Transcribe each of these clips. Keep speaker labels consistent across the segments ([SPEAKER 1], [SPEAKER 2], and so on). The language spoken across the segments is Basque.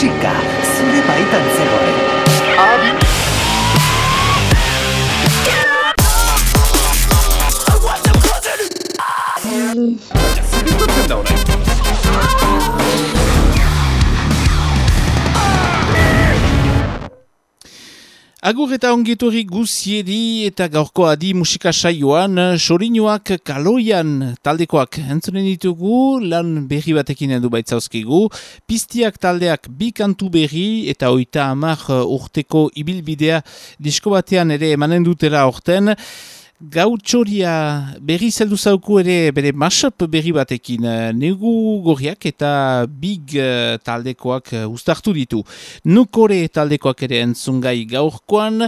[SPEAKER 1] musika zure baitan zegoen. Adi! Agur eta ongitorri guziedi eta gaurko adi musika saioan, sorinoak kaloian. Taldekoak entzunen ditugu, lan berri batekin edu baitzauzkigu, piztiak taldeak bi kantu berri eta oita amak urteko ibilbidea disko batean ere emanen dutela orten, Gautxoria berri zeldu zauku ere bere mashup berri batekin eh, negu gorriak eta big eh, taldekoak uh, ustartu ditu. Nukore taldekoak ere entzungai gaurkoan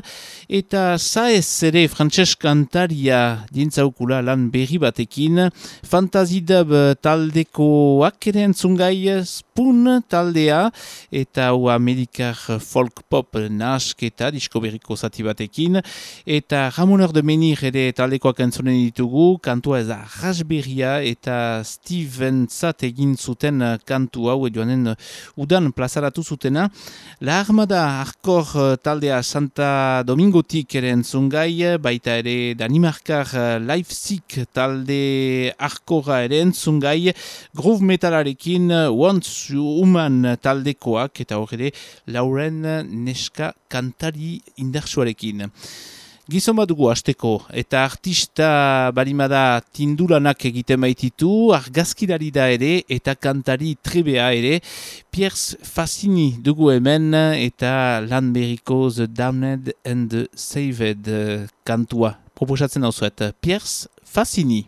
[SPEAKER 1] eta zaez ere frantses kantaria dintzaukula lan berri batekin. Fantazidab taldekoak ere entzungai spoon taldea eta hau amerikar folk pop nask eta disko berriko zati batekin. Eta Ramoneur de Menir ere taldekoak entzonen ditugu, kantua ez da rasberria eta Steven Zat egin zuten uh, kantu hau joanen uh, udan plazaratu zutena. La Armada Arkor taldea Santa Domingotik ere entzungai, baita ere Danimarkar Leipzig talde Arkora ere entzungai, Groove Metalarekin Once Human taldekoak eta horre Lauren Neska kantari indarsuarekin. Gizon bat dugu azteko, eta artista balimada tindulanak egiten baititu, argazkilari da ere, eta kantari trebea ere, Piers Fassini dugu hemen, eta lan beriko The Damned and the Saved kantua. Proposatzen hau zuet, Piers Fassini.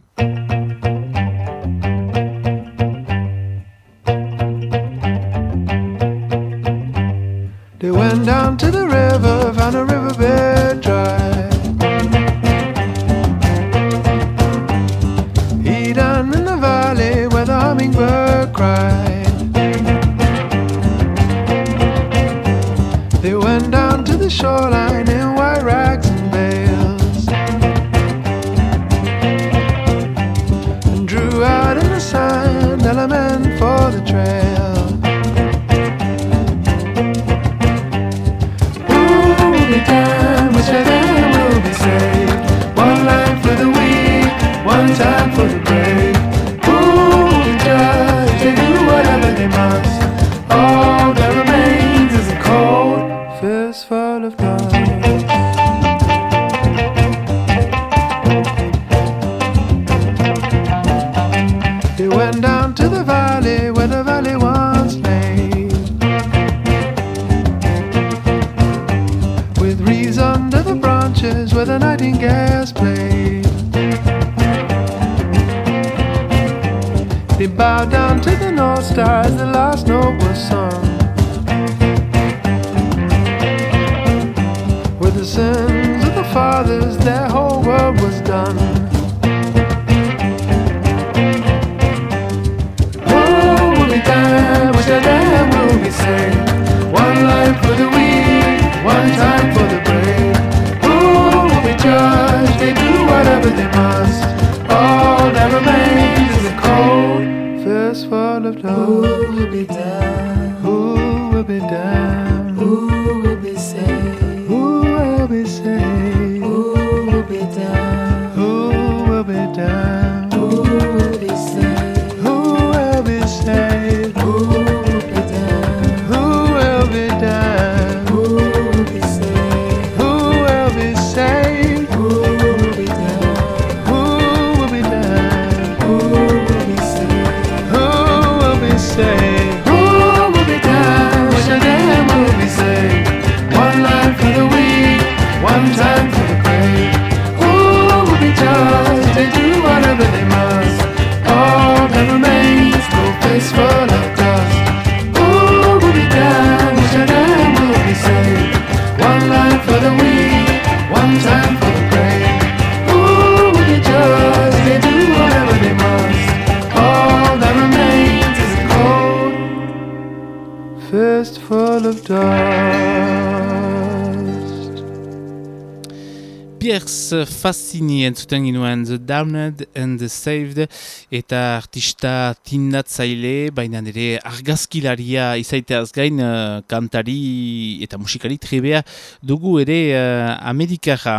[SPEAKER 2] Fascini entzuten ginuen The Damned and the Saved eta artista tindatzaile, baina nire argazkilaria izaiteaz gain uh, kantari eta musikari trebea dugu ere uh, Amerikara.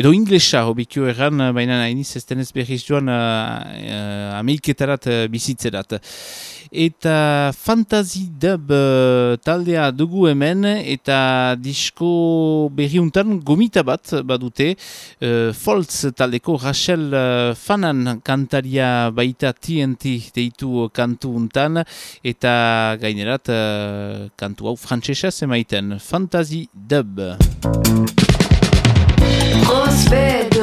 [SPEAKER 2] Edo inglesa hobikio erran, baina nahi niz ez denez berriz joan uh, uh, Ameriketarat uh, bizitzerat eta fantasy dub uh, taldea dugu hemen eta disko berriuntan gomita bat badute uh, Foltz taldeko Rachel uh, Fanan kantaria baita TNT deitu kantu untan eta gainerat uh, kantu hau frantsesa zemaiten fantasy dub. Respect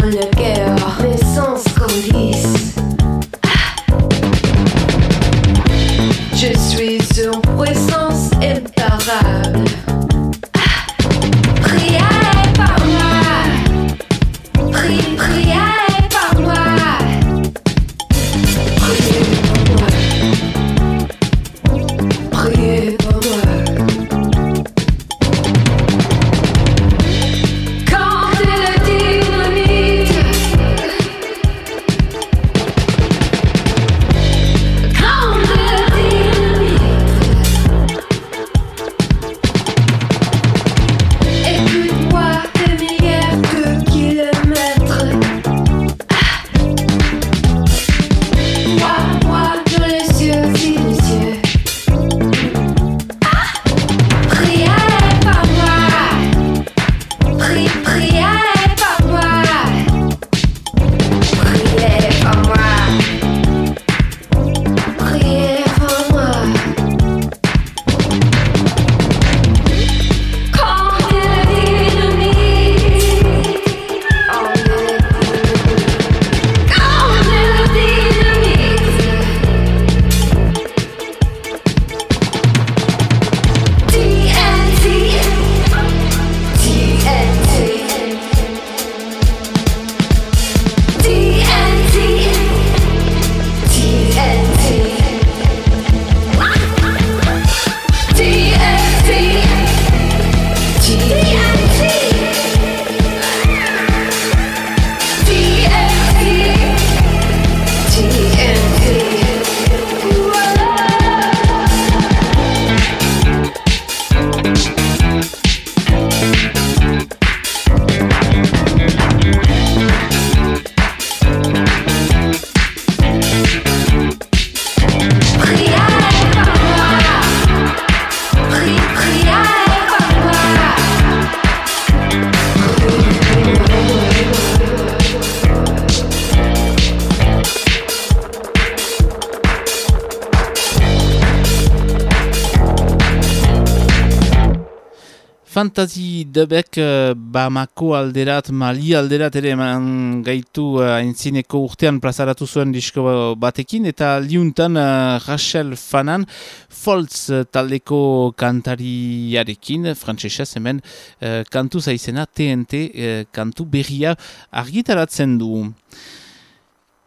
[SPEAKER 2] Fantasy debek uh, Bamako alderat, Mali alderat ere eman gaitu uh, urtean plazaratu zuen disko batekin eta liuntan uh, Rachel Fanan Foltz uh, taldeko kantariarekin, frantzesez hemen uh, kantu zaizena TNT uh, kantu berria argitaratzen du.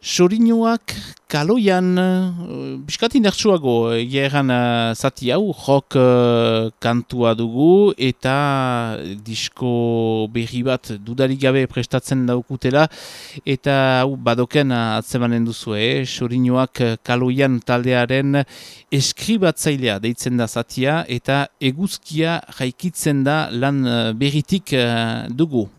[SPEAKER 2] Sorinuak kaloian, uh, biskati nertsuago, egeran uh, zati hau, uh, kantua dugu eta disko berri bat dudarik gabe prestatzen daukutela eta hau badoken atzemanen duzu, eh? Sorinuak kaloian taldearen eskribatzailea deitzen da zatia eta eguzkia jaikitzen da lan berritik dugu.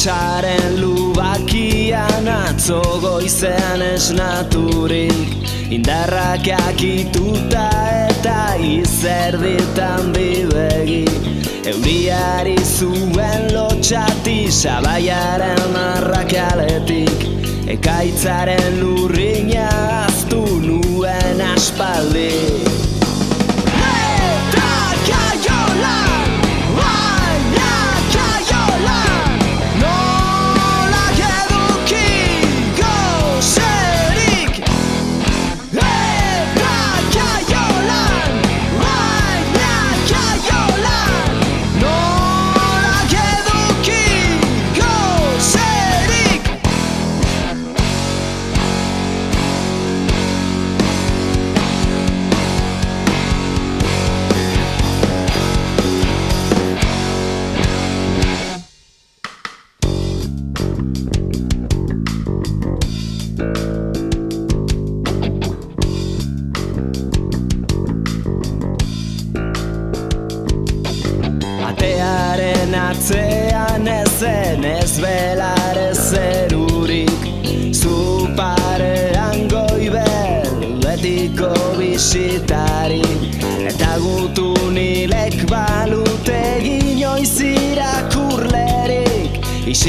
[SPEAKER 3] Lotxaren lubakian atzo goizean esnaturik. Indarrak akituta eta izerditan bibegi Euriari zuen lotxati sabaiaren arrakaletik Ekaitzaren lurrina aztu nuen aspaldik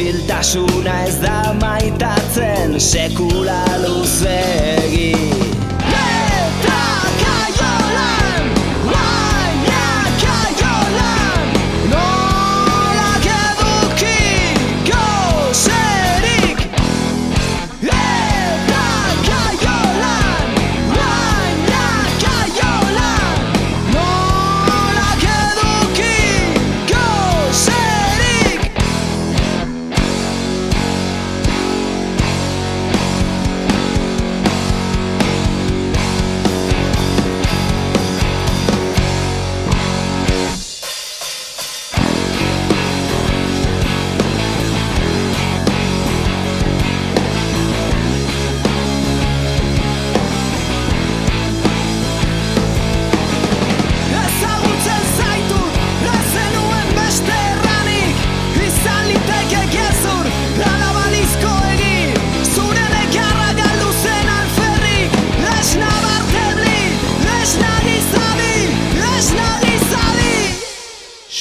[SPEAKER 3] Isiltasuna ez da maitatzen sekula luzegi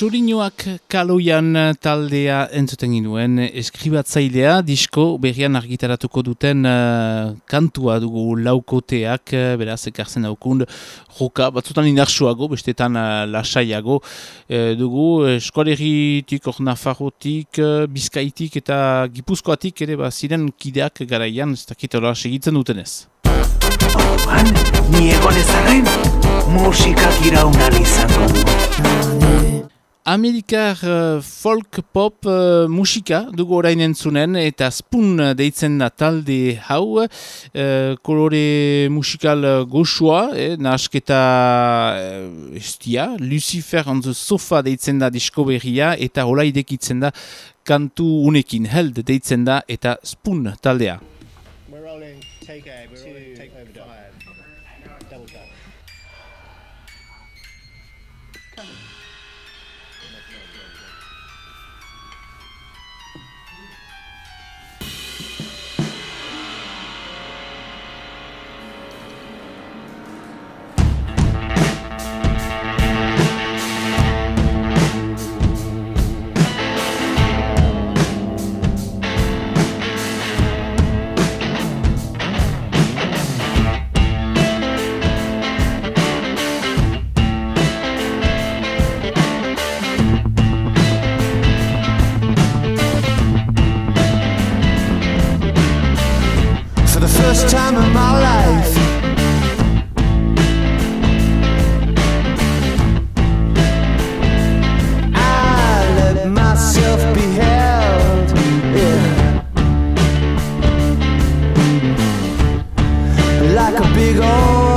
[SPEAKER 2] Xoriñoak kaloian taldea entzuten ginuen. Eskribatzailea disko berrian argitaratuko duten uh, kantua dugu laukoteak uh, beraz ekartzen daukun joka batzutan inarsuago bestetan uh, lasaiago uh, dugu. Eskualeritik or nafarrotik uh, bizkaitik eta gipuzkoatik ere ba, ziren kideak garaian ez dakitola segitzen dutenez.
[SPEAKER 4] Orduan, ni egonezaren musikak iraunal izango.
[SPEAKER 2] Amerikar uh, folk pop uh, musika dugu orain entzunen eta spun deitzen da talde hau uh, kolore musikal goxua, eh, nasketa uh, estia, Lucifer on the sofa deitzen da disko berria eta hola idekitzen da kantu unekin held deitzen da eta spun taldea.
[SPEAKER 5] Mm, to
[SPEAKER 3] be
[SPEAKER 2] gone.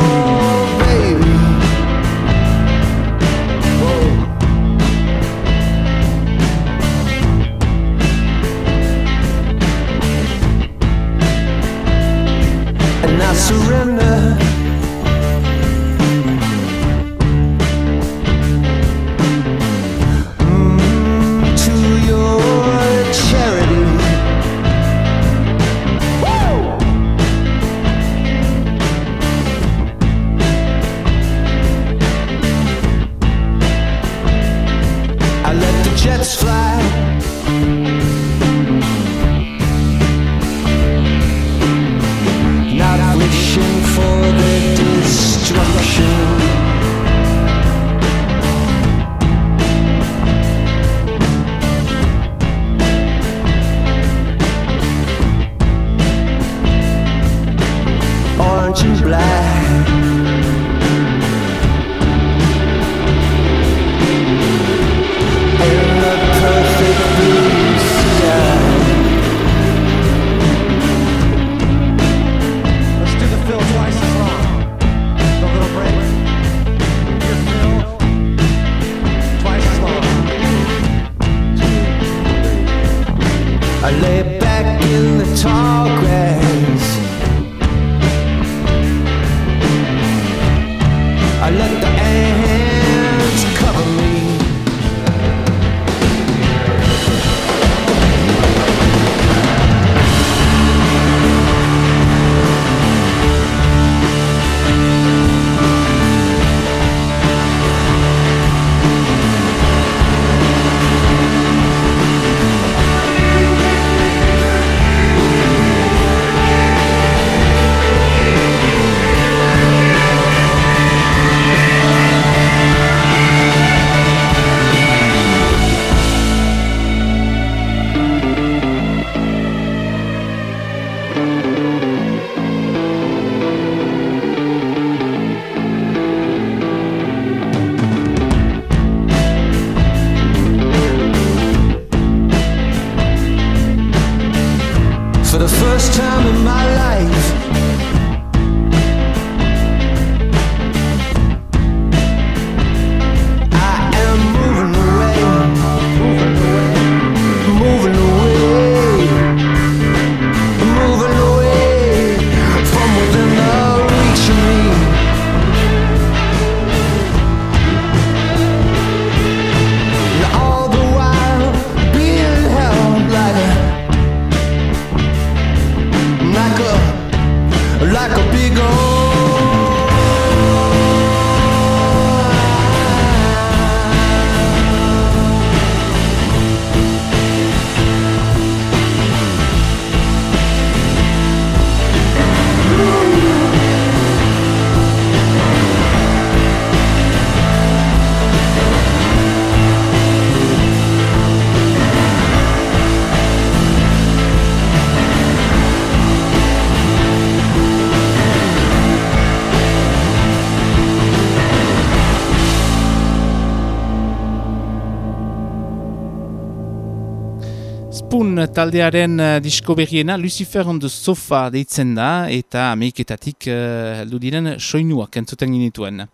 [SPEAKER 2] Taldearen uh, disko berriena Lucifer on the Sofa deitzen da eta ameiketatik uh, heldu diren soinuak entzuten ginituen.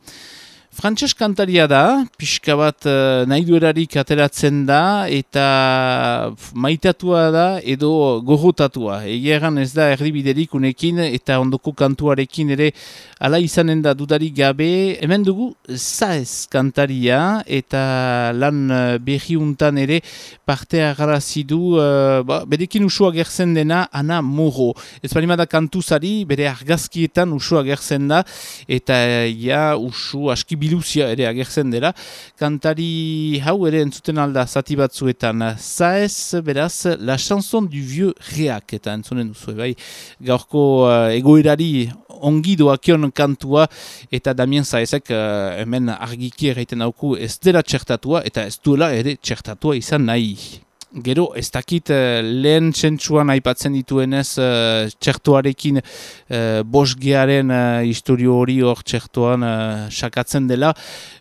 [SPEAKER 2] Frantses kantaria da, pixka bat uh, nahi duerarik ateratzen da eta maitatua da edo gorrotatua. Egia ez da erdibiderik unekin eta ondoko kantuarekin ere ala izanen da dudarik gabe. Hemen dugu zaez kantaria eta lan uh, berri untan ere parte agarazi du uh, ba, berekin usua gertzen dena Ana Moro. Ez balima da kantuzari bere argazkietan usua gertzen da eta ja usu aski biluzia ere agertzen dela. Kantari hau ere entzuten alda zati batzuetan. Zaez, beraz, la chanson du vieux reak eta entzunen duzu, bai, gaurko uh, egoerari ongi doakion kantua eta Damien Zaezek uh, hemen argiki erraiten dauku ez dela txertatua eta ez duela ere txertatua izan nahi. Gero, ez dakit uh, lehen txentsuan aipatzen dituenez uh, txertuarekin uh, bosgearen uh, historio hori hor txertuan uh, sakatzen dela.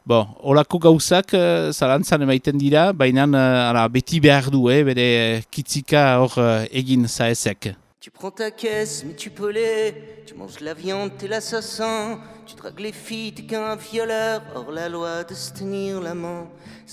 [SPEAKER 2] Bo, olako gauzak uh, zalantzan emaiten dira, baina uh, ara, beti behar du, eh, bere kitzika hor uh, egin zaezek.
[SPEAKER 6] Tu prends ta caisse, mais tu les. Tu manges la viande, t'es l'assassin. Tu dragues les filles, t'es qu'un violeur. Hors la loi de se tenir la main.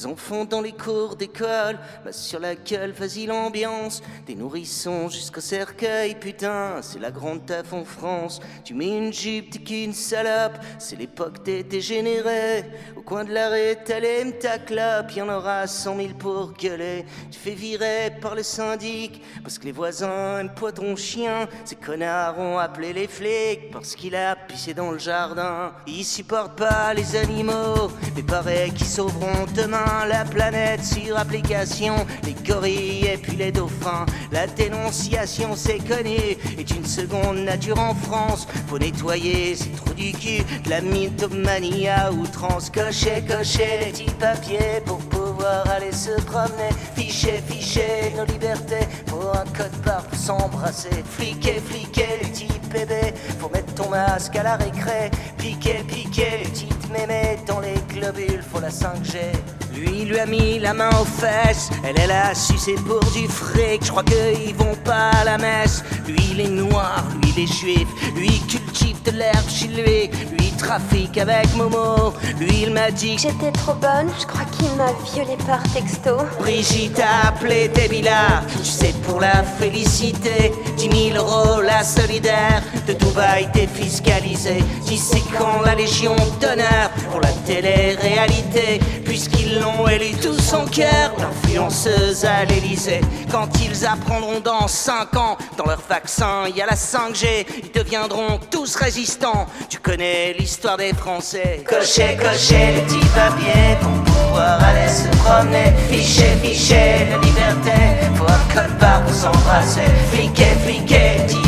[SPEAKER 6] Enfants dans les cours d'école, masse sur la gueule, vas-y l'ambiance. Des nourrissons jusqu'au cercueil, putain, c'est la grande taf en France. Tu mets une jupe, t'es qu'une salope. C'est l'époque des dégénérés. Au coin de l'arrêt, t'allumes ta clope. Y'en aura cent mille pour gueuler. Tu fais virer par le syndic parce que les voisins aiment pas ton chien. Ces connards ont appelé les flics parce qu'il a pissé dans le jardin. Ils supportent pas les animaux, mais paraît qu'ils sauveront demain la planète sur application. Les gorilles et puis les dauphins. La dénonciation, c'est connu, est une seconde nature en France. Faut nettoyer ces trous du cul, de la mythomanie à outrance. Cocher, cocher les petits papiers pour pouvoir aller se promener. Ficher, ficher nos libertés pour un code barre pour s'embrasser. Fliquer, fliquer les petits bébés. Faut mettre ton masque à la récré. Piqué, piqué, petite mémé dans les globules, faut la 5G. Lui, lui a mis la main aux fesses, elle, elle a sucé pour du fric. Je crois qu'ils vont pas à la messe. Lui, il est noir, lui, il est juif. Lui, cultive de l'herbe chez lui. Lui, trafique avec Momo. Lui, il m'a dit que
[SPEAKER 7] J'étais trop bonne, je crois qu'il m'a violée par texto.
[SPEAKER 6] Brigitte a appelé Débila, tu sais pour la félicité, 10 000 euros la solidaire, de Dubaï défiscalisé, c'est quand la Légion d'honneur pour la télé-réalité, puisqu'ils l'ont élu tous en cœur, l'influenceuse à l'Élysée. Quand ils apprendront dans 5 ans, dans leur vaccin il y a la 5G, ils deviendront tous résistants. Tu connais l'histoire des Français. Cocher, cocher les petits papiers pour pouvoir aller se promener. Ficher, ficher la liberté, faut un code barre pour s'embrasser. Petit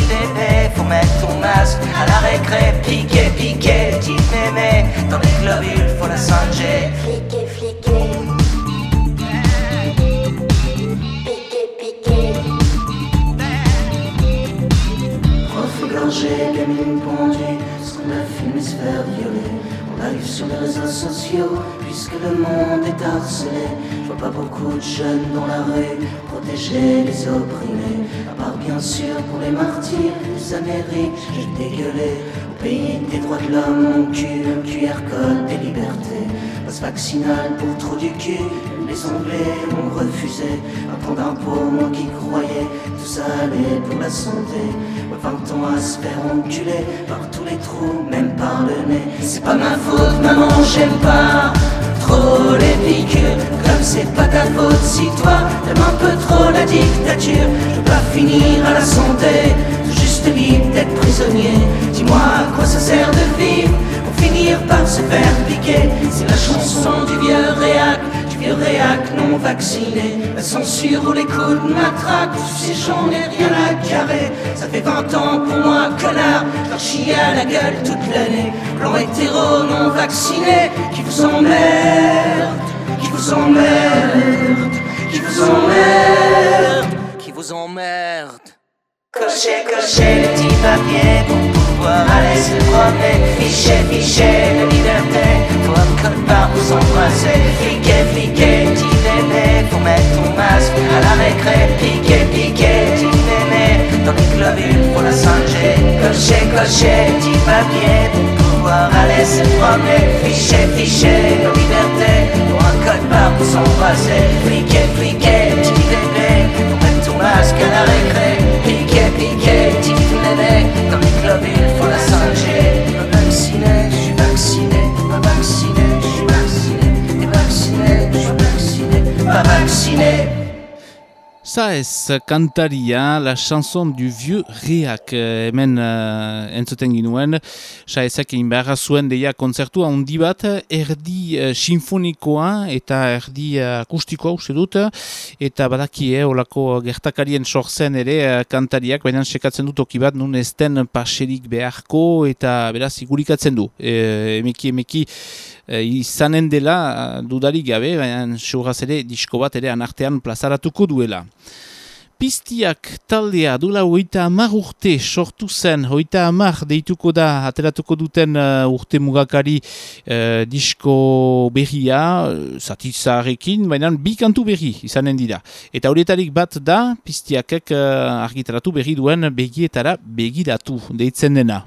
[SPEAKER 6] faut mettre ton masque à la récré. Piquer, piquer, petit mémé, dans les globules, faut la 5G.
[SPEAKER 7] Fliqué, fliqué. Piqué, piqué.
[SPEAKER 6] Prof égorgé, gamine pendue, a filmé se faire violer. Arrive sur les réseaux sociaux, puisque le monde est harcelé. Je vois pas beaucoup de jeunes dans la rue, protéger les opprimés. À part bien sûr pour les martyrs des Amériques, j'ai dégueulé. Au pays des droits de l'homme, mon cul, QR code des libertés. Passe vaccinal pour trop du cul, les Anglais ont refusé. Un temps d'impôt, moi qui croyais, tout ça allait pour la santé. 20 ans à se faire enculer par tous les trous, même par le nez. C'est pas ma faute, maman, j'aime pas trop les piqûres. Comme c'est pas ta faute si toi t'aimes un peu trop la dictature. Je veux pas finir à la santé, juste libre d'être prisonnier. Dis-moi à quoi ça sert de vivre pour finir par se faire piquer? C'est la chanson du vieux réac, réac non vacciné. La censure ou les coups de matraque, ces j'en ai rien à carrer. Ça fait 20 ans pour moi, connard, je leur à la gueule toute l'année. Blanc hétéro non vacciné, qui vous emmerde, qui vous emmerde, qui vous emmerde, qui vous emmerde. Cocher, cocher les petits papiers pour pouvoir aller se promener. Ficher, ficher la liberté, comme par où s'embrasser. Piqué, piqué, petit néné, faut mettre ton masque à la récré. Piqué, piqué, petit néné, dans les clubs il faut la singer. Cocher, cocher, petit papier pour pouvoir aller se promener. Fiché, fiché, nos libertés, pour un code par où s'embrasser. Piqué, piqué, petit néné, faut mettre ton masque à la récré. Piqué, piqué, petit néné, dans les clubs il faut la singer. Vacciné.
[SPEAKER 2] Saez kantaria la chanson du vieux réac eh, hemen uh, entzuten ginuen Saezak egin beharra zuen deia kontzertua handi bat erdi uh, sinfonikoa eta erdi uh, akustikoa uste dut. Eta badaki eh, olako gertakarien sortzen ere uh, kantariak baina sekatzen dut toki bat nun ez den paserik beharko eta beraz igurikatzen du. E, emeki emeki e, izanen dela dudarik gabe, baina seguraz ere disko bat ere anartean plazaratuko duela. Piztiak taldea dula hoita amar urte sortu zen, hoita amar deituko da ateratuko duten uh, urte mugakari uh, disko berria, zatitzarekin, baina bi kantu berri izanen dira. Eta horietarik bat da, piztiakek uh, argitaratu berri duen begietara begiratu deitzen dena.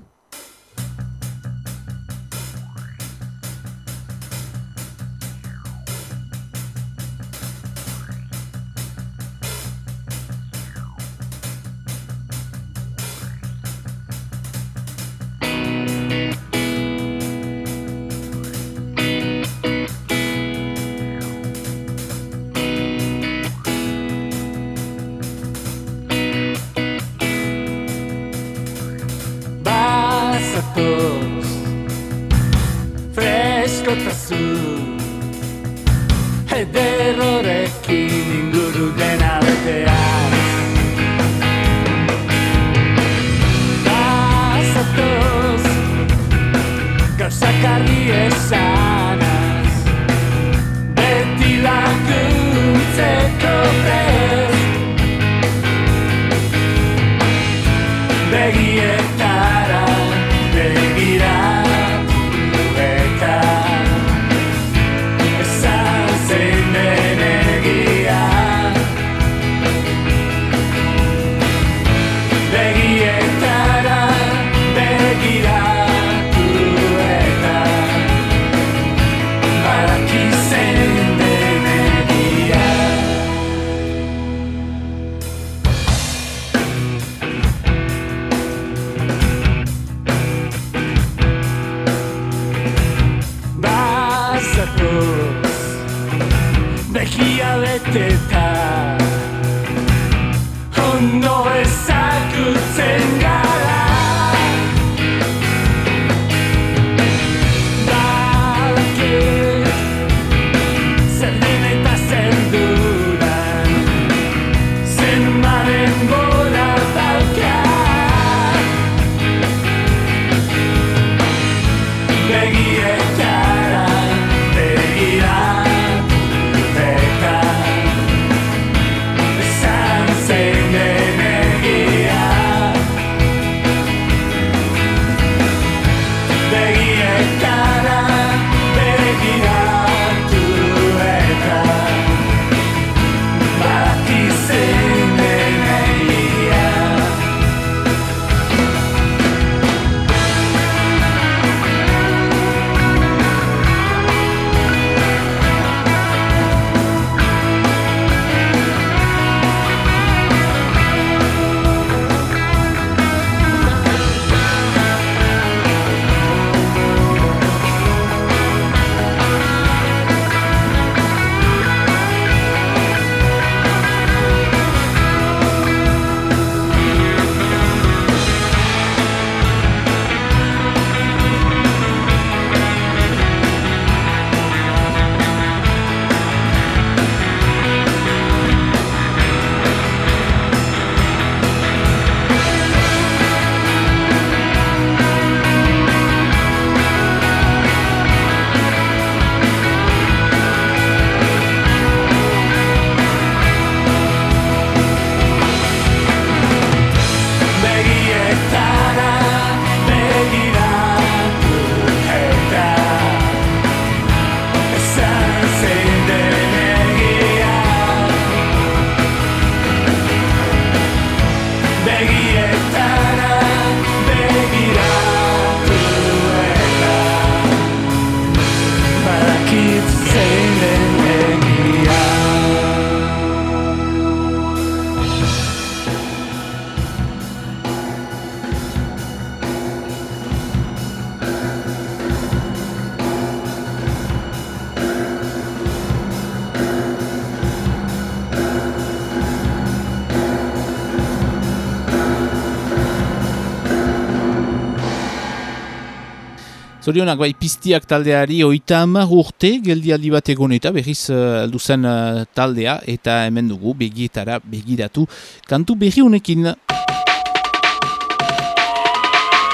[SPEAKER 2] Zorionak bai piztiak taldeari oita hamar urte geldialdi bat egon eta berriz uh, aldu zen uh, taldea eta hemen dugu begietara begiratu kantu berri honekin.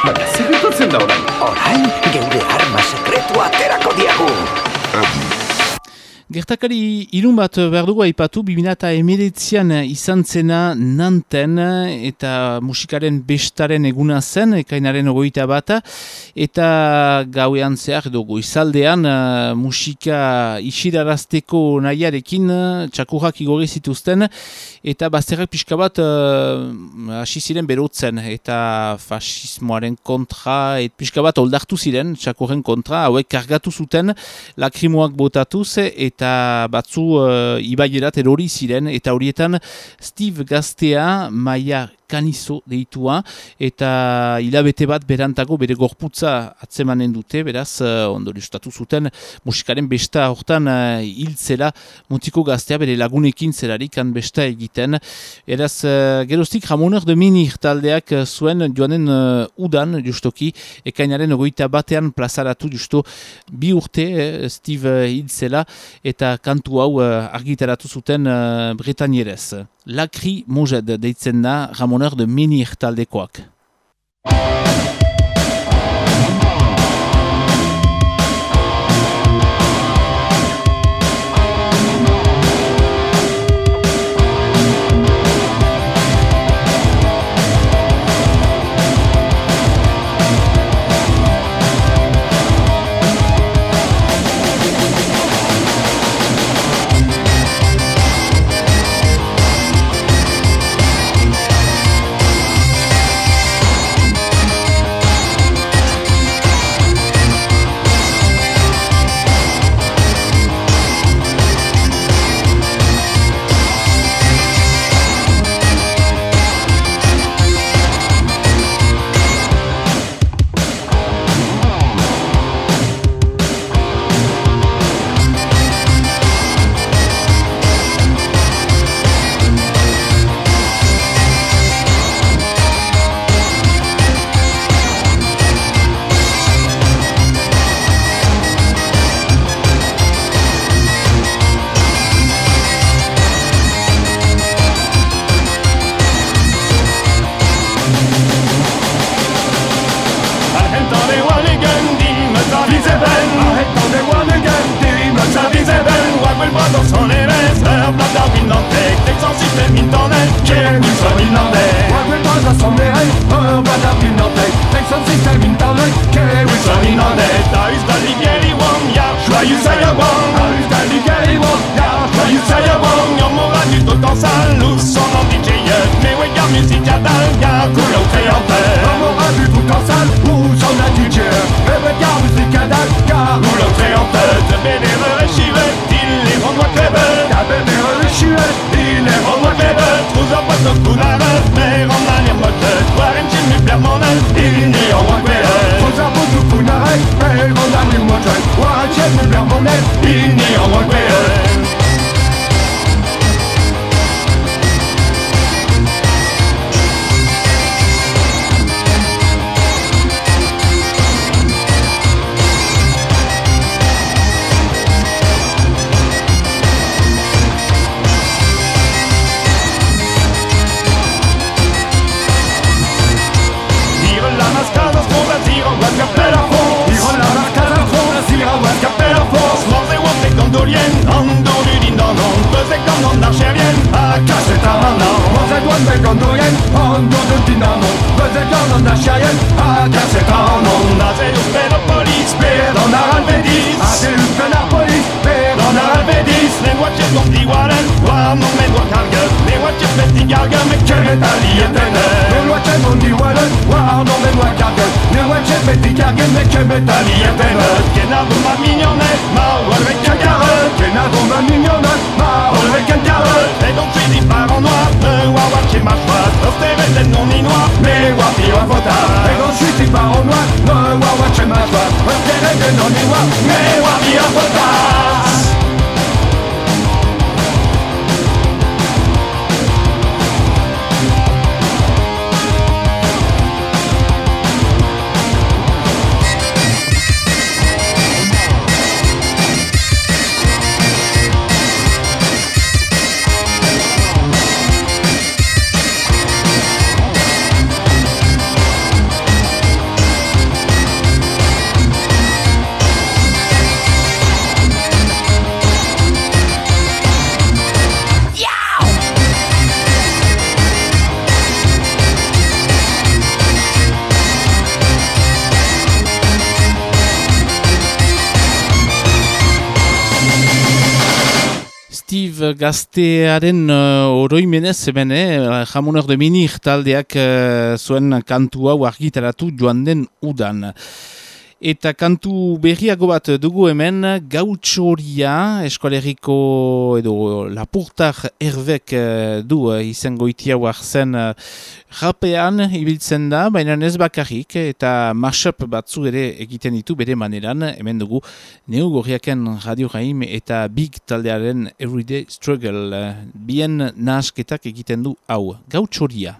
[SPEAKER 4] Baina, zer gertatzen da orain? Orain, geure arma sekretua aterako diagu.
[SPEAKER 2] Gertakari irun bat behar dugu aipatu, 2008an izan zena nanten eta musikaren bestaren eguna zen, ekainaren ogoita bata, eta gauean zehar dugu. Izaldean uh, musika isirarazteko nahiarekin txakurrak igorri zituzten, eta bazterrak pixka bat uh, hasi ziren berotzen, eta fasismoaren kontra, et pixka bat oldartu ziren txakurren kontra, hauek kargatu zuten lakrimoak botatuz, eta eta batzu uh, ibaierat erori ziren, eta horietan Steve Gaztea, Maia kanizo deitua, eta hilabete bat berantago bere gorputza atzemanen dute, beraz, uh, ondori ustatu zuten, musikaren besta hortan uh, hiltzela mutiko gaztea bere lagunekin zelarik han besta egiten. Eraz, uh, geroztik Ramoner de Minir taldeak uh, zuen joanen uh, udan, justoki, ekainaren ogoita batean plazaratu justo bi urte eh, Steve hiltzela, eta kantu hau uh, argitaratu zuten uh, Bretanyerez. Lakri Mojed deitzen da Ramoner de Menir taldekoak. Kiedy tam jeden, kiedy nam ma minion gaztearen uh, oroimenez hemen, eh, jamuner de minir taldeak uh, zuen kantua argitaratu joan den udan. Eta kantu berriago bat dugu hemen, Gautxoria, eskoaleriko edo lapurtar ervek eh, du eh, izango itiau arzen eh, rapean ibiltzen da, baina ez bakarrik eta mashup batzu ere egiten ditu bere maneran, hemen dugu Neu Gorriaken Radio Raim eta Big Taldearen Everyday Struggle, bien nasketak egiten du hau, Gautxoria.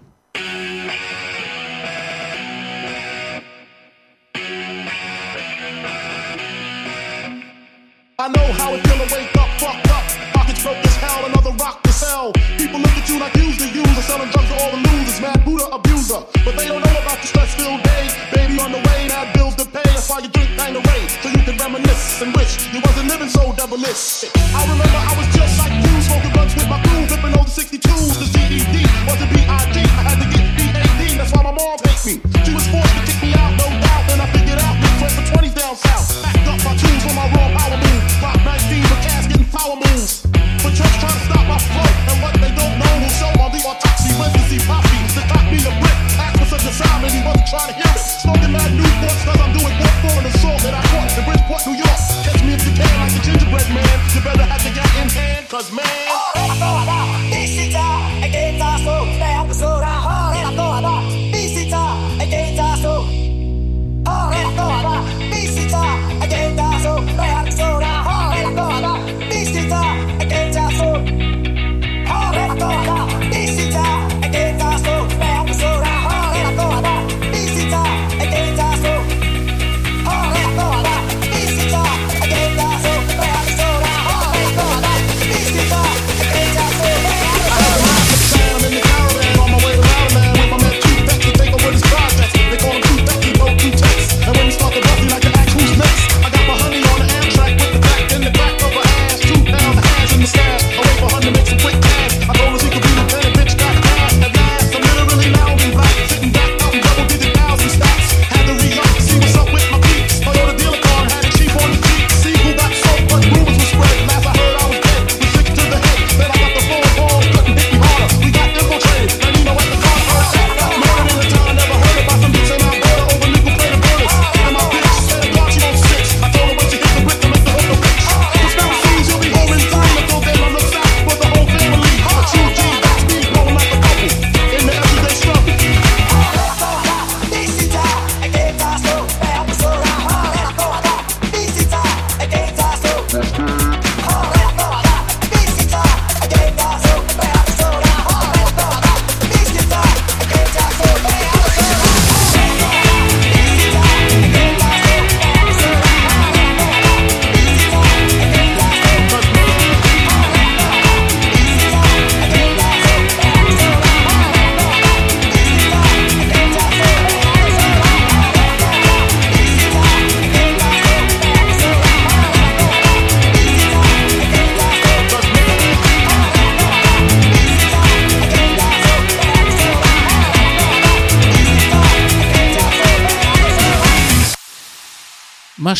[SPEAKER 8] pero no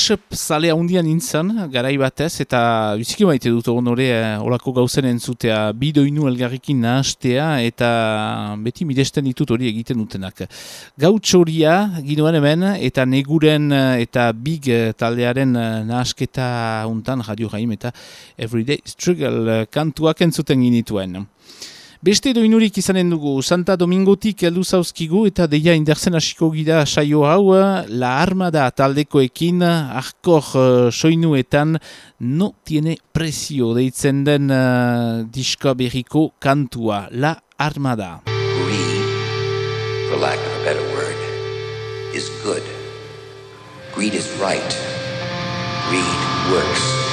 [SPEAKER 2] Worship zale handian nintzen, garai batez, eta biziki maite dut onore eh, olako gauzen entzutea, bidoinu elgarrikin nahastea, eta beti miresten ditut hori egiten dutenak. Gautxoria ginoan hemen, eta neguren eh, eta big eh, taldearen nahasketa untan, Radio Jaim eta Everyday Struggle kantuak entzuten ginituen. Beste doinurik izanen dugu, Santa Domingotik heldu zauzkigu eta deia inderzen hasiko gira saio hau, eh, La Armada taldekoekin, arkor uh, eh, soinuetan, no tiene prezio deitzen den uh, diska berriko kantua, La Armada.
[SPEAKER 9] Greed, for lack of a better word, is good. Greed is right. Greed works.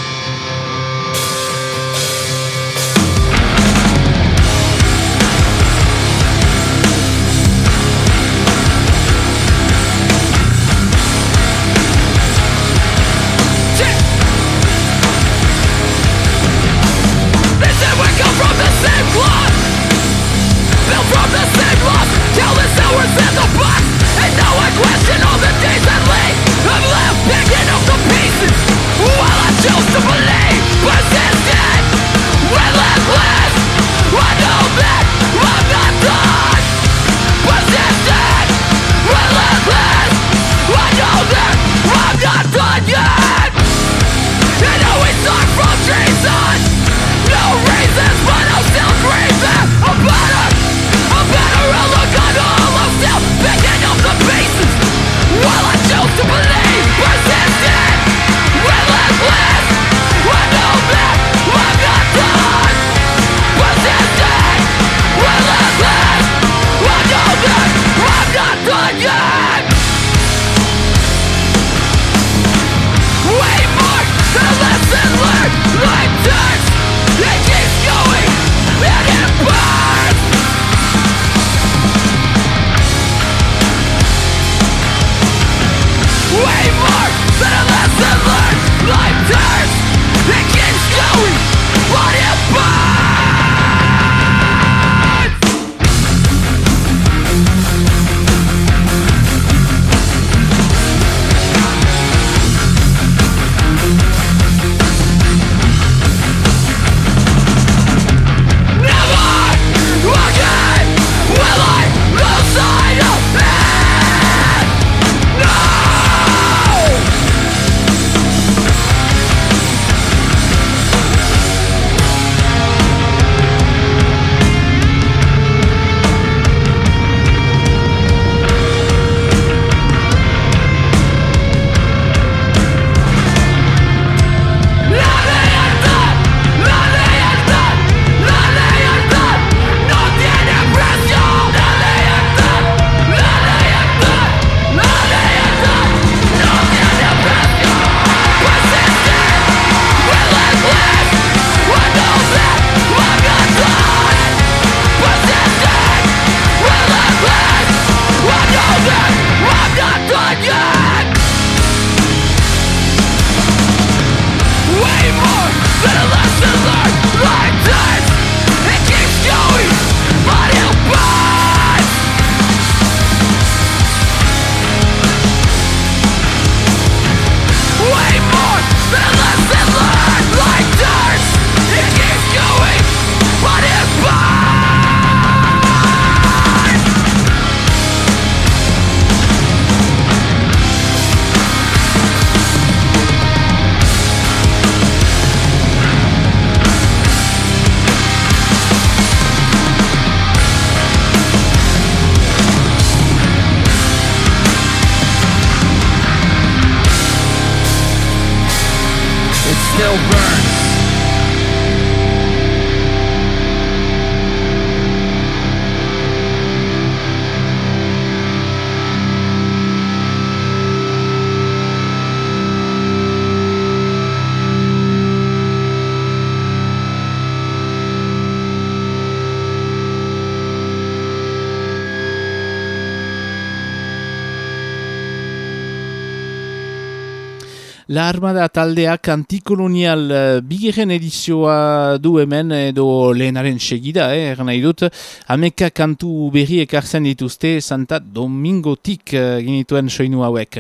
[SPEAKER 10] La
[SPEAKER 2] Armada taldeak antikolonial uh, bigeren edizioa du hemen edo lehenaren segida, eh, nahi dut. Ameka kantu berri ekartzen dituzte Santa Domingotik uh, ginituen soinu hauek.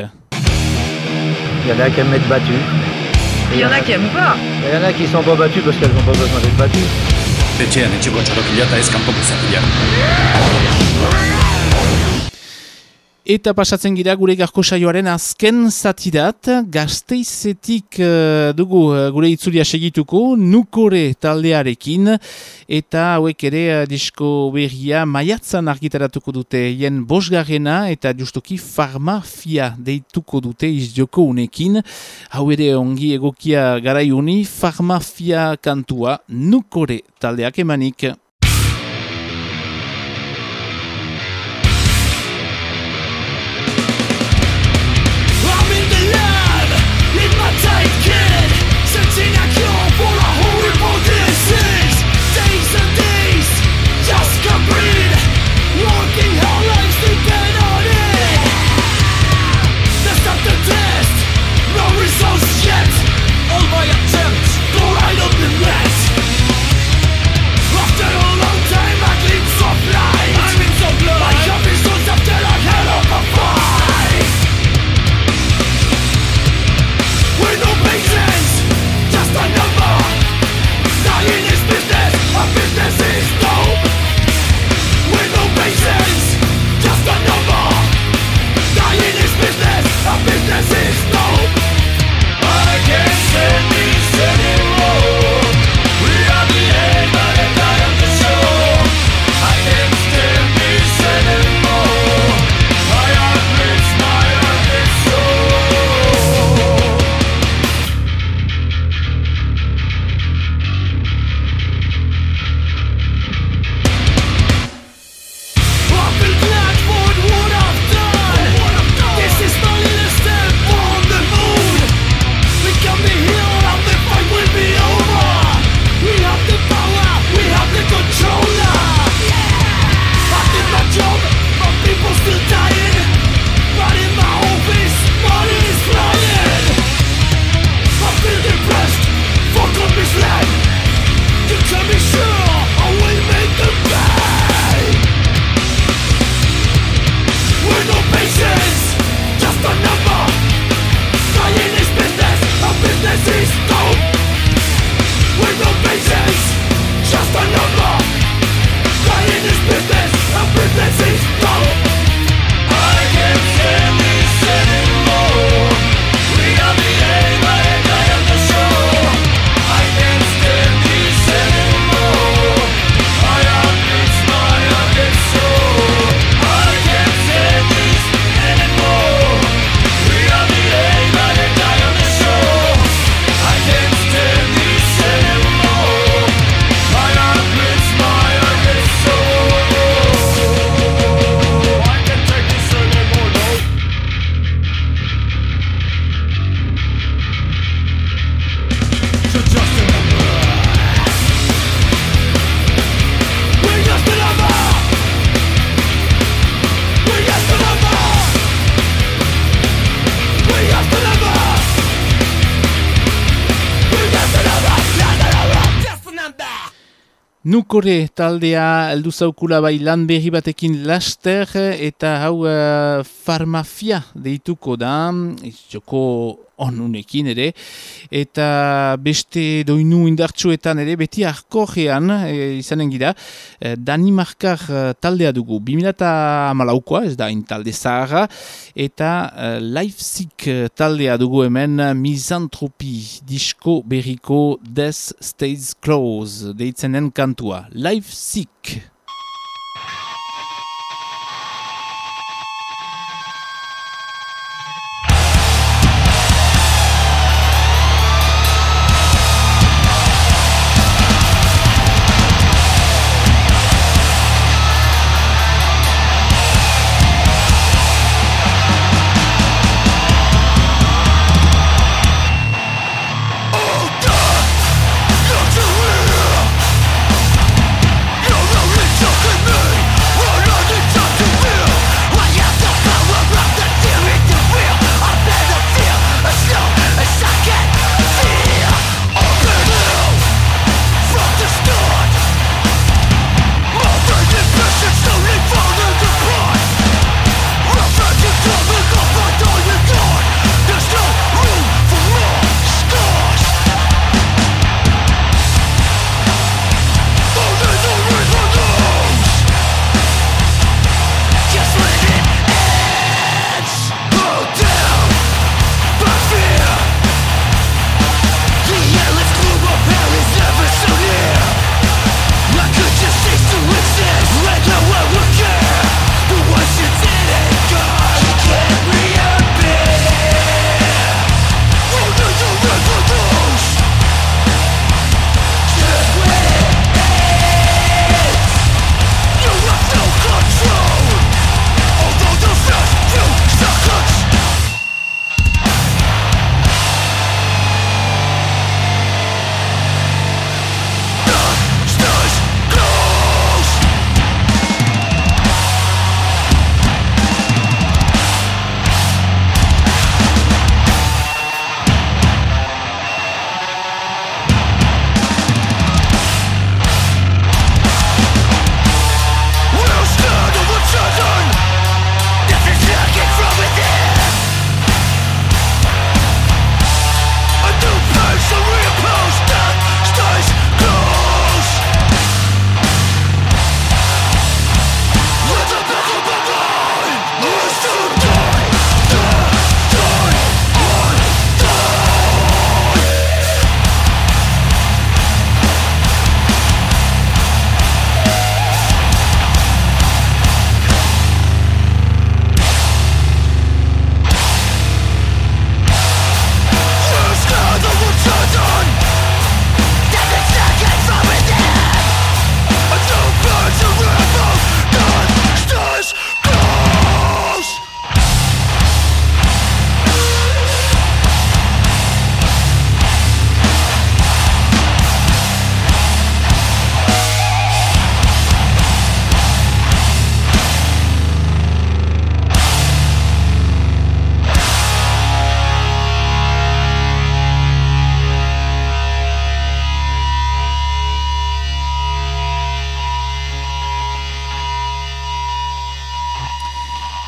[SPEAKER 11] Il y en a qui aiment être battus.
[SPEAKER 12] Il y en a qui aiment pas.
[SPEAKER 11] Il y en a qui sont pas battus parce qu'elles n'ont pas besoin d'être battues.
[SPEAKER 13] Etxean etxeko txarokila eta ez kanpoko zapila.
[SPEAKER 2] Eta pasatzen gira gure garko saioaren azken zatidat, gazteizetik uh, dugu uh, gure itzulia segituko, nukore taldearekin, eta hauek ere uh, disko berria maiatzan argitaratuko dute. Hien bosgarrena, eta justuki farmafia deituko dute izdioko unekin, hau ere ongi egokia garaiuni, farmafia kantua nukore taldeak emanik. Nukore taldea heldu zaukula bai lan berri batekin laster eta hau uh, farmafia deituko da, joko onunekin ere, eta beste doinu indartsuetan ere, beti arkogean e, izanen gira, e, Danimarkar e, taldea dugu, 2008koa, ez da, talde zaharra, eta e, Leipzig taldea dugu hemen, Misantropi disko berriko Death Stays Close, deitzenen kantua, Leipzig.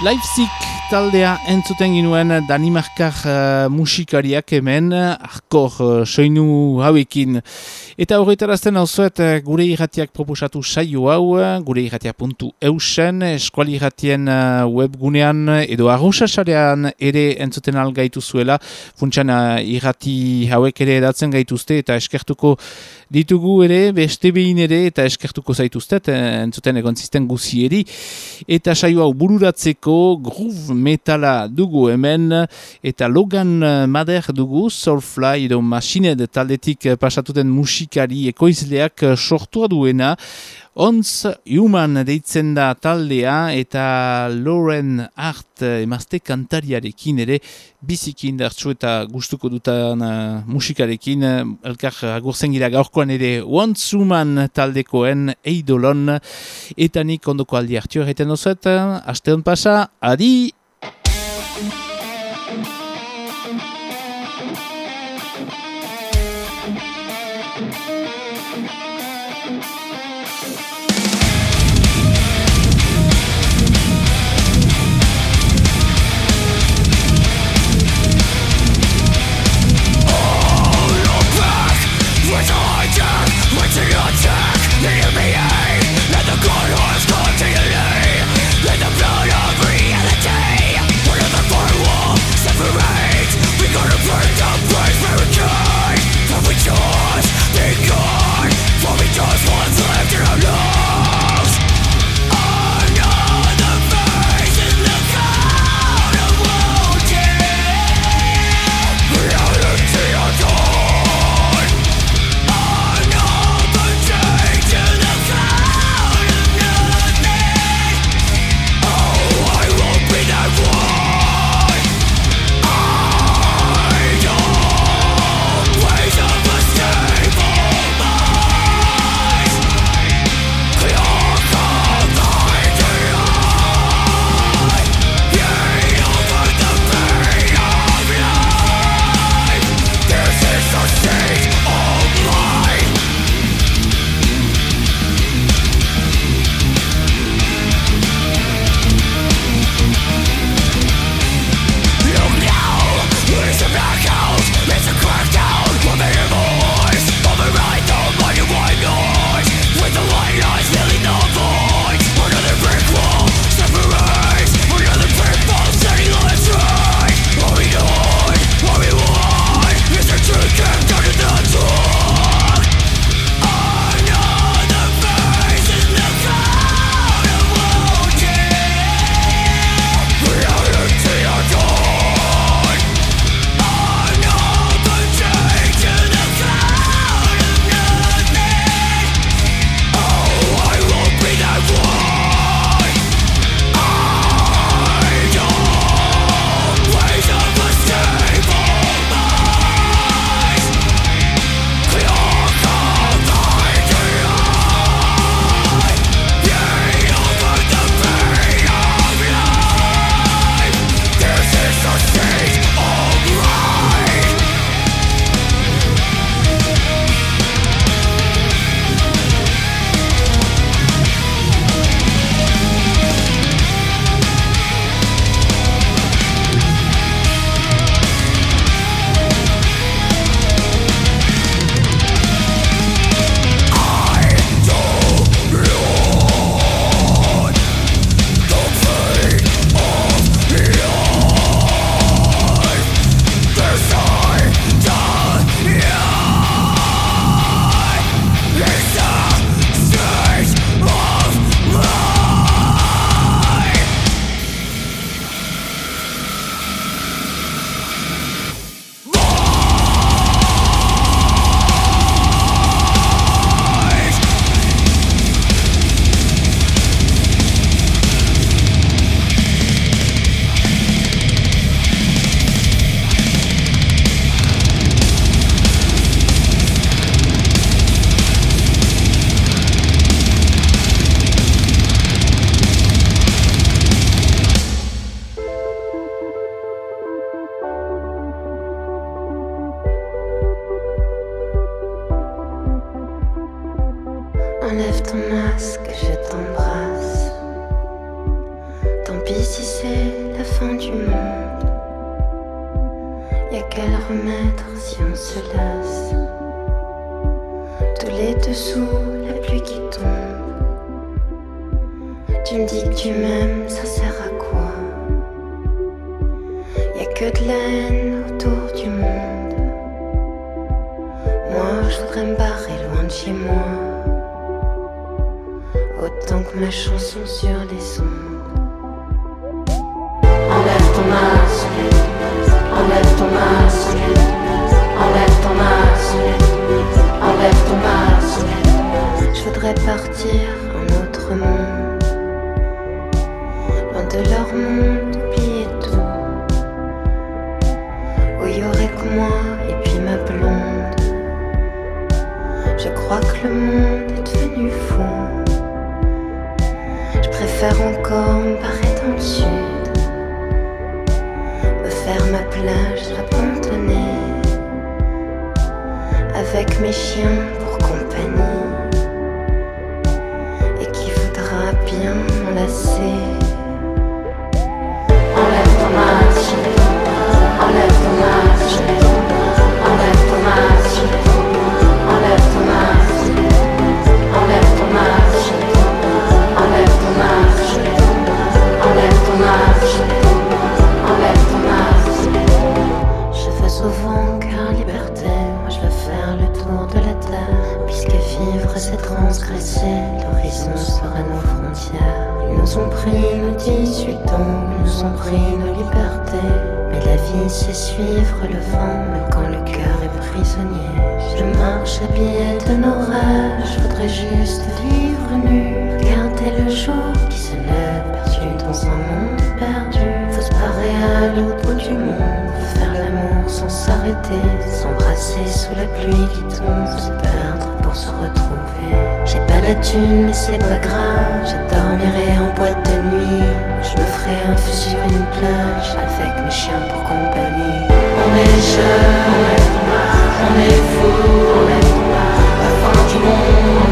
[SPEAKER 2] Leipzig taldea entzuten ginuen Danimarkar uh, musikariak hemen, arkor uh, soinu hauekin. Eta horretarazten hau zuet gure irratiak proposatu saio hau, gure irratia puntu eusen, eskuali irratien uh, webgunean edo arrosasarean ere entzuten algaitu zuela, funtsan uh, irrati hauek ere edatzen gaituzte eta eskertuko ditugu ere, beste behin ere, eta eskertuko zaituztet, entzuten egon zisten guzieri. Eta saio hau bururatzeko, groove metala dugu hemen, eta Logan Mader dugu, Soulfly edo Machined taldetik pasatuten musikari ekoizleak sortua duena, Ontz Human deitzen da taldea eta Lauren Hart emazte kantariarekin ere biziki indartsu eta gustuko dutan uh, musikarekin. Elkar agurzen gira gaurkoan ere Ontz Human taldekoen eidolon. Eta nik ondoko aldi hartio erreten dozuet, aste hon pasa, adi!
[SPEAKER 6] Que de la haine autour du monde. Moi, je voudrais me barrer loin de chez moi. Autant que ma chanson sur les ondes. Enlève ton masque, enlève ton masque, enlève ton masque, enlève ton masque. Je voudrais partir un autre monde, loin de leur monde, crois que le monde est devenu fou. Je préfère encore me barrer dans le sud. Me faire ma plage abandonnée. Avec mes chiens 18 ans, nous ont pris nos libertés. Mais la vie, c'est suivre le vent, même quand le cœur est prisonnier. Je marche habillé de nos rêves, je voudrais juste vivre nu. Regarder le jour qui se lève, perdu dans un monde perdu. Faut se parer à l'autre bout du monde, faire l'amour sans s'arrêter, s'embrasser sous la pluie qui tombe, se perdre pour se retrouver la thune, mais c'est pas grave. Je dormirai en boîte de nuit. Je me ferai un feu sur une plage avec mes chiens pour compagnie. On est jeunes, on est fous, on est, fou, on est Avant du monde.